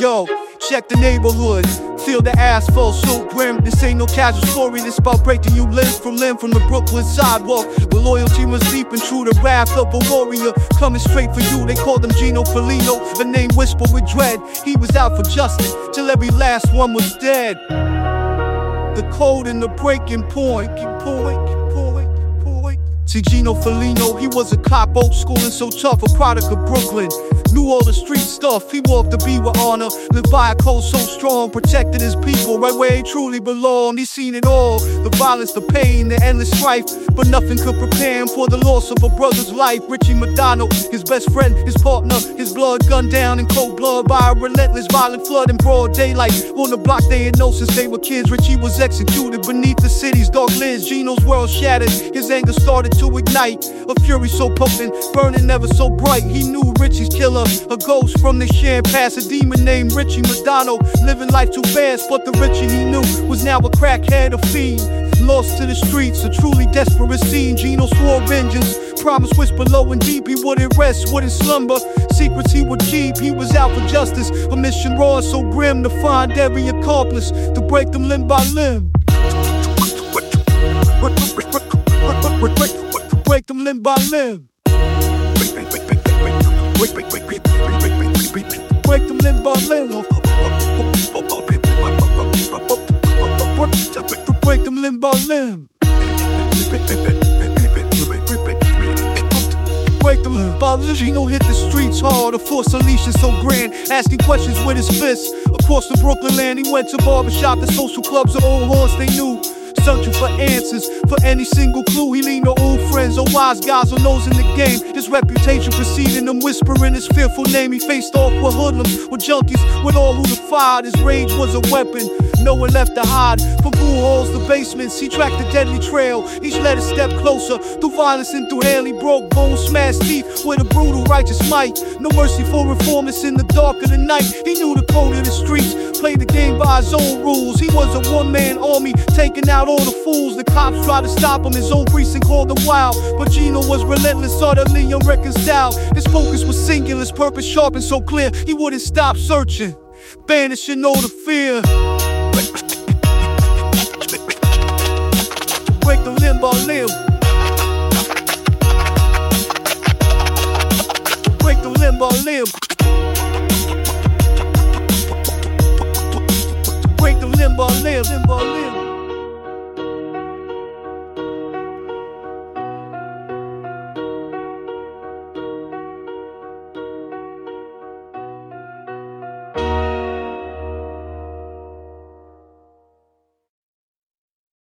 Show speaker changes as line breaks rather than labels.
Yo, check the neighborhood. Feel the asphalt so grim. This ain't no casual story. This about breaking you limb from limb from the Brooklyn sidewalk. Where loyalty was deep and true. The wrath of a warrior coming straight for you. They called him Gino Felino. A name whispered with dread. He was out for justice till every last one was dead. The code and the breaking point, point. See Gino Felino, he was a cop, old school and so tough, a product of Brooklyn. Knew all the street stuff, he walked the beat with honor. Lived by a code so strong, protected his people right where he truly belonged. He seen it all the violence, the pain, the endless strife. But nothing could prepare him for the loss of a brother's life. Richie McDonald, his best friend, his partner, his blood gunned down in cold blood by a relentless violent flood in broad daylight. On the block they had known since they were kids. Richie was executed beneath the city's dark lids. Gino's world shattered, his anger started to ignite. A fury so potent, burning never so bright. He knew Richie's killer, a ghost from the sham past, a demon named Richie Madonna. Living life too fast, but the Richie he knew was now a crackhead, a fiend. Lost to the streets, a truly desperate scene. Gino swore vengeance, promise whisper low and deep. He wouldn't rest, wouldn't slumber. Secrets he would keep. He was out for justice, a mission raw so grim to find every accomplice, to break them limb by limb. Break them limb by limb. Limb by limb. Break them limb by. Gino hit the streets hard. A force unleashed so grand. Asking questions with his fists. Across the Brooklyn land, he went to barbershop, the social clubs, the old horse they knew searching for answers for any single clue. He leaned on old friends or wise guys or those in the game. His reputation preceding him, whispering his fearful name. He faced off with hoodlums, with junkies, with all who defied. His rage was a weapon. No one left to hide. From pool halls to basements, he tracked the deadly trail. Each led a step closer. Through violence and through hell, he broke bones, smashed teeth with a brutal righteous might. No mercy for reformers in the dark of the night. He knew the code of the streets, played the game by his own rules. He was a one man army, taking out all the fools. The cops tried to stop him, his own precinct called the wild. But Gino was relentless, utterly unreconciled. His focus was singular, his purpose sharp and so clear. He wouldn't stop searching, banishing all the fear. Break the limb by limb. Break the limb by limb. Break the limb by limb, limb limb.